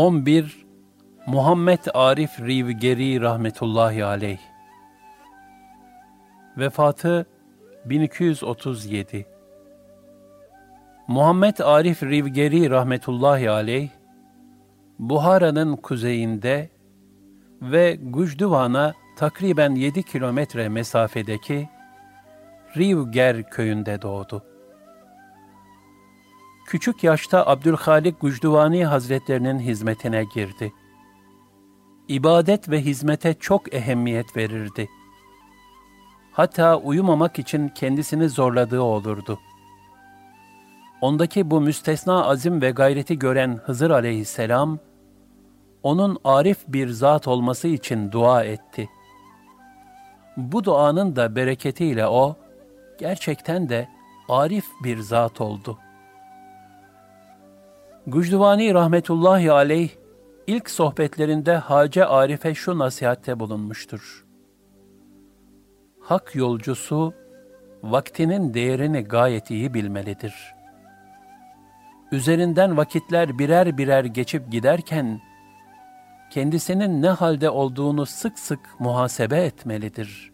11 Muhammed Arif Rivgeri rahmetullahi aleyh Vefatı 1237 Muhammed Arif Rivgeri rahmetullahi aleyh Buhara'nın kuzeyinde ve Gucduvan'a takriben 7 kilometre mesafedeki Rivger köyünde doğdu. Küçük yaşta Abdülhalik Gucduvani Hazretlerinin hizmetine girdi. İbadet ve hizmete çok ehemmiyet verirdi. Hatta uyumamak için kendisini zorladığı olurdu. Ondaki bu müstesna azim ve gayreti gören Hızır aleyhisselam, onun arif bir zat olması için dua etti. Bu duanın da bereketiyle o, gerçekten de arif bir zat oldu. Gücdüvani rahmetullahi aleyh, ilk sohbetlerinde Hace Arif'e şu nasihatte bulunmuştur. Hak yolcusu, vaktinin değerini gayet iyi bilmelidir. Üzerinden vakitler birer birer geçip giderken, kendisinin ne halde olduğunu sık sık muhasebe etmelidir.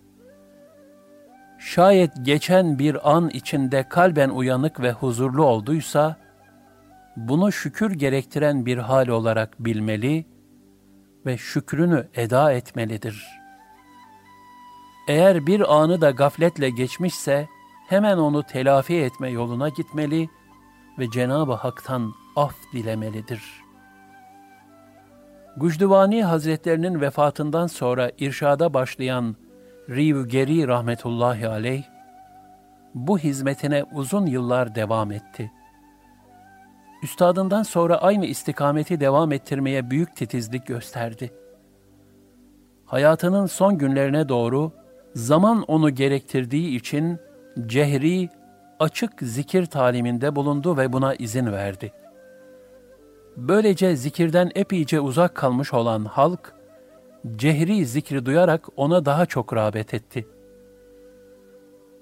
Şayet geçen bir an içinde kalben uyanık ve huzurlu olduysa, bunu şükür gerektiren bir hal olarak bilmeli ve şükrünü eda etmelidir. Eğer bir anı da gafletle geçmişse, hemen onu telafi etme yoluna gitmeli ve Cenab-ı Hak'tan af dilemelidir.'' Gücdüvani Hazretlerinin vefatından sonra irşada başlayan Rivgeri rahmetullahi aleyh, bu hizmetine uzun yıllar devam etti. Üstadından sonra aynı istikameti devam ettirmeye büyük titizlik gösterdi. Hayatının son günlerine doğru zaman onu gerektirdiği için cehri, açık zikir taliminde bulundu ve buna izin verdi.'' Böylece zikirden epeyce uzak kalmış olan halk, cehri zikri duyarak ona daha çok rağbet etti.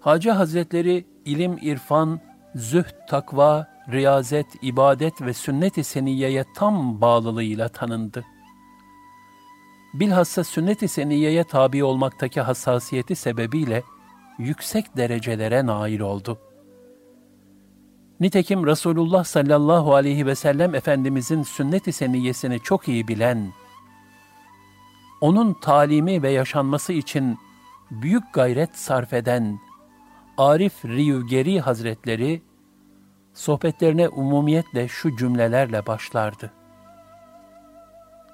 Hacı Hazretleri ilim, irfan, zühd, takva, riyazet, ibadet ve sünnet-i seniyeye tam bağlılığıyla tanındı. Bilhassa sünnet-i seniyeye tabi olmaktaki hassasiyeti sebebiyle yüksek derecelere nail oldu.'' Nitekim Resulullah sallallahu aleyhi ve sellem Efendimizin sünnet-i seniyyesini çok iyi bilen, onun talimi ve yaşanması için büyük gayret sarf eden Arif Riyugeri Hazretleri, sohbetlerine umumiyetle şu cümlelerle başlardı.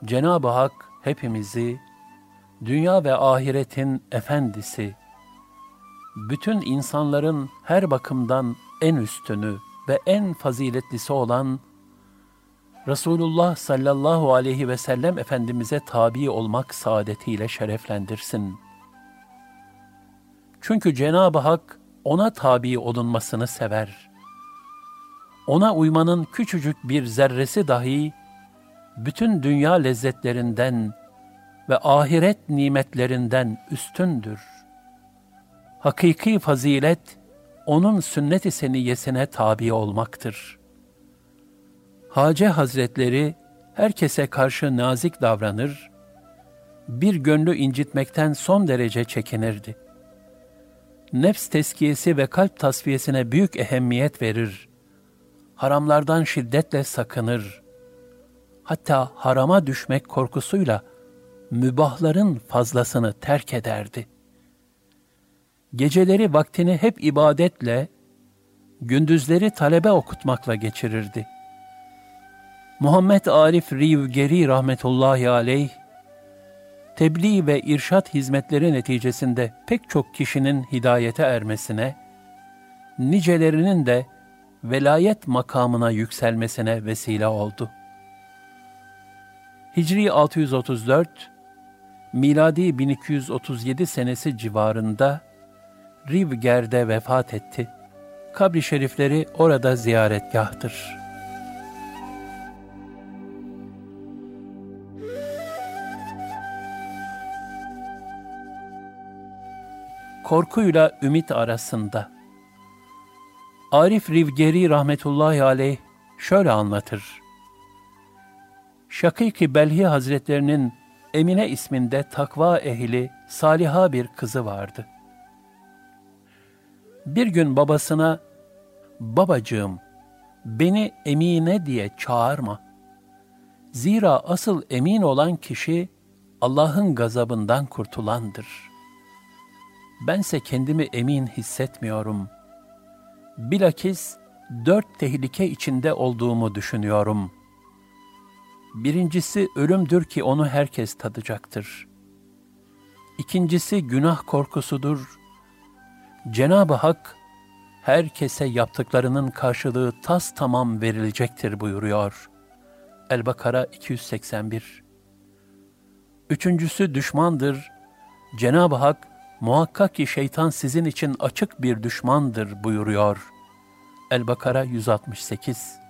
Cenab-ı Hak hepimizi, dünya ve ahiretin efendisi, bütün insanların her bakımdan en üstünü, ve en faziletlisi olan Resulullah sallallahu aleyhi ve sellem Efendimiz'e tabi olmak saadetiyle şereflendirsin. Çünkü Cenab-ı Hak ona tabi olunmasını sever. Ona uymanın küçücük bir zerresi dahi bütün dünya lezzetlerinden ve ahiret nimetlerinden üstündür. Hakiki fazilet, onun sünnet-i seniyyesine tabi olmaktır. Hace Hazretleri herkese karşı nazik davranır, bir gönlü incitmekten son derece çekinirdi. Nefs teskiyesi ve kalp tasfiyesine büyük ehemmiyet verir, haramlardan şiddetle sakınır, hatta harama düşmek korkusuyla mübahların fazlasını terk ederdi.'' geceleri vaktini hep ibadetle, gündüzleri talebe okutmakla geçirirdi. Muhammed Arif Rivgeri rahmetullahi aleyh, tebliğ ve irşat hizmetleri neticesinde pek çok kişinin hidayete ermesine, nicelerinin de velayet makamına yükselmesine vesile oldu. Hicri 634, miladi 1237 senesi civarında Rivger'de vefat etti. Kabri şerifleri orada ziyaretgahtır. Korkuyla ümit arasında Arif Rivgeri rahmetullahi aleyh şöyle anlatır. Şakiki Belhi Hazretlerinin Emine isminde takva ehli, saliha bir kızı vardı. Bir gün babasına, babacığım, beni Emine diye çağırma. Zira asıl emin olan kişi Allah'ın gazabından kurtulandır. Bense kendimi emin hissetmiyorum. Bilakis dört tehlike içinde olduğumu düşünüyorum. Birincisi ölümdür ki onu herkes tadacaktır. İkincisi günah korkusudur. Cenab-ı Hak herkese yaptıklarının karşılığı tas tamam verilecektir buyuruyor. El-Bakara 281 Üçüncüsü düşmandır. Cenab-ı Hak muhakkak ki şeytan sizin için açık bir düşmandır buyuruyor. El-Bakara 168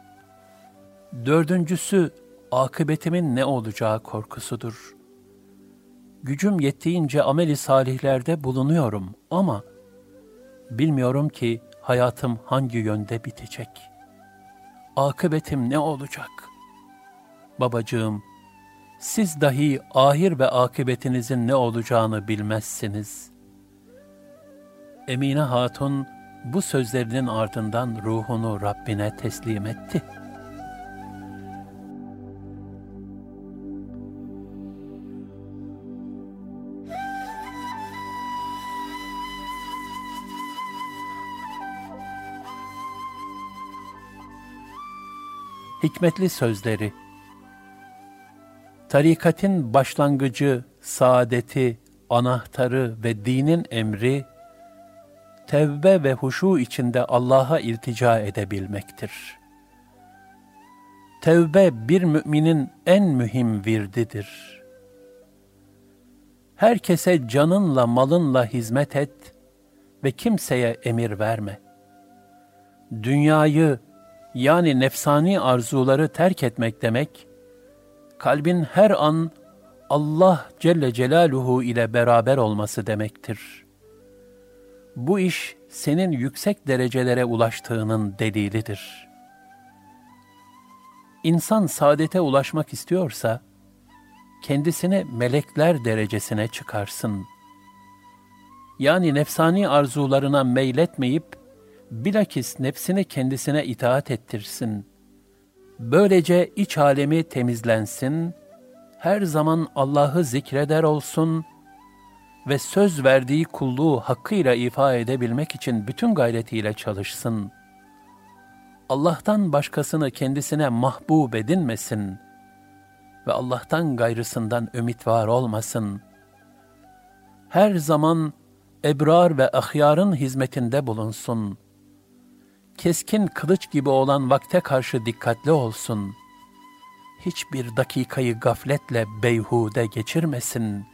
Dördüncüsü akıbetimin ne olacağı korkusudur. Gücüm yettiğince ameli salihlerde bulunuyorum ama bilmiyorum ki hayatım hangi yönde bitecek. Akıbetim ne olacak? Babacığım, siz dahi ahir ve akıbetinizin ne olacağını bilmezsiniz. Emine Hatun bu sözlerinin ardından ruhunu Rabbine teslim etti. Hikmetli sözleri Tarikatin başlangıcı, saadeti, anahtarı ve dinin emri, tevbe ve huşu içinde Allah'a iltica edebilmektir. Tevbe bir müminin en mühim virdidir. Herkese canınla malınla hizmet et ve kimseye emir verme. Dünyayı yani nefsani arzuları terk etmek demek, kalbin her an Allah Celle Celaluhu ile beraber olması demektir. Bu iş senin yüksek derecelere ulaştığının delilidir. İnsan saadete ulaşmak istiyorsa, kendisine melekler derecesine çıkarsın. Yani nefsani arzularına meyletmeyip, bilakis nefsini kendisine itaat ettirsin. Böylece iç alemi temizlensin, her zaman Allah'ı zikreder olsun ve söz verdiği kulluğu hakkıyla ifa edebilmek için bütün gayretiyle çalışsın. Allah'tan başkasını kendisine mahbub edinmesin ve Allah'tan gayrısından ümit var olmasın. Her zaman ebrar ve ahyarın hizmetinde bulunsun.'' keskin kılıç gibi olan vakte karşı dikkatli olsun. Hiçbir dakikayı gafletle beyhude geçirmesin.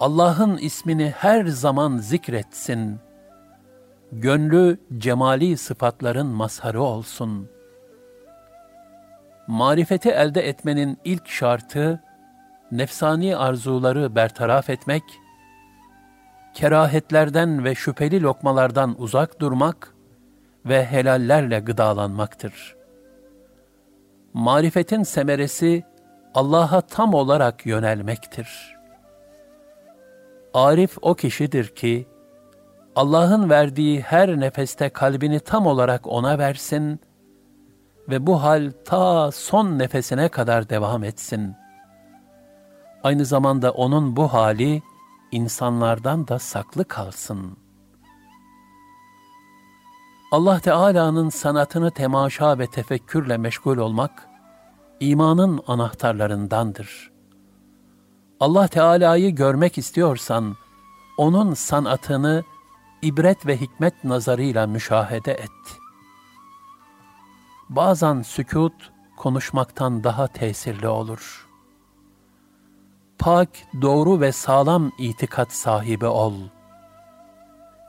Allah'ın ismini her zaman zikretsin. Gönlü cemali sıfatların mazharı olsun. Marifeti elde etmenin ilk şartı, nefsani arzuları bertaraf etmek, kerahetlerden ve şüpheli lokmalardan uzak durmak ve helallerle gıdalanmaktır. Marifetin semeresi Allah'a tam olarak yönelmektir. Arif o kişidir ki, Allah'ın verdiği her nefeste kalbini tam olarak ona versin ve bu hal ta son nefesine kadar devam etsin. Aynı zamanda onun bu hali insanlardan da saklı kalsın.'' Allah Teala'nın sanatını temaşa ve tefekkürle meşgul olmak, imanın anahtarlarındandır. Allah Teala'yı görmek istiyorsan, onun sanatını ibret ve hikmet nazarıyla müşahede et. Bazen sükut, konuşmaktan daha tesirli olur. Pak, doğru ve sağlam itikat sahibi ol.''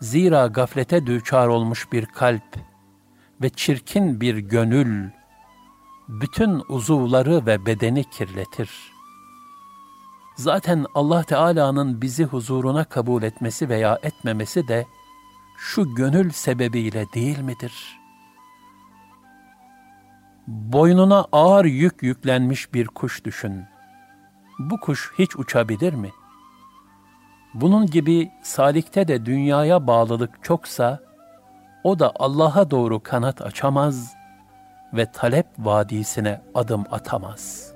Zira gaflete düçar olmuş bir kalp ve çirkin bir gönül, bütün uzuvları ve bedeni kirletir. Zaten Allah Teala'nın bizi huzuruna kabul etmesi veya etmemesi de şu gönül sebebiyle değil midir? Boynuna ağır yük yüklenmiş bir kuş düşün. Bu kuş hiç uçabilir mi? Bunun gibi salikte de dünyaya bağlılık çoksa, o da Allah'a doğru kanat açamaz ve talep vadisine adım atamaz.''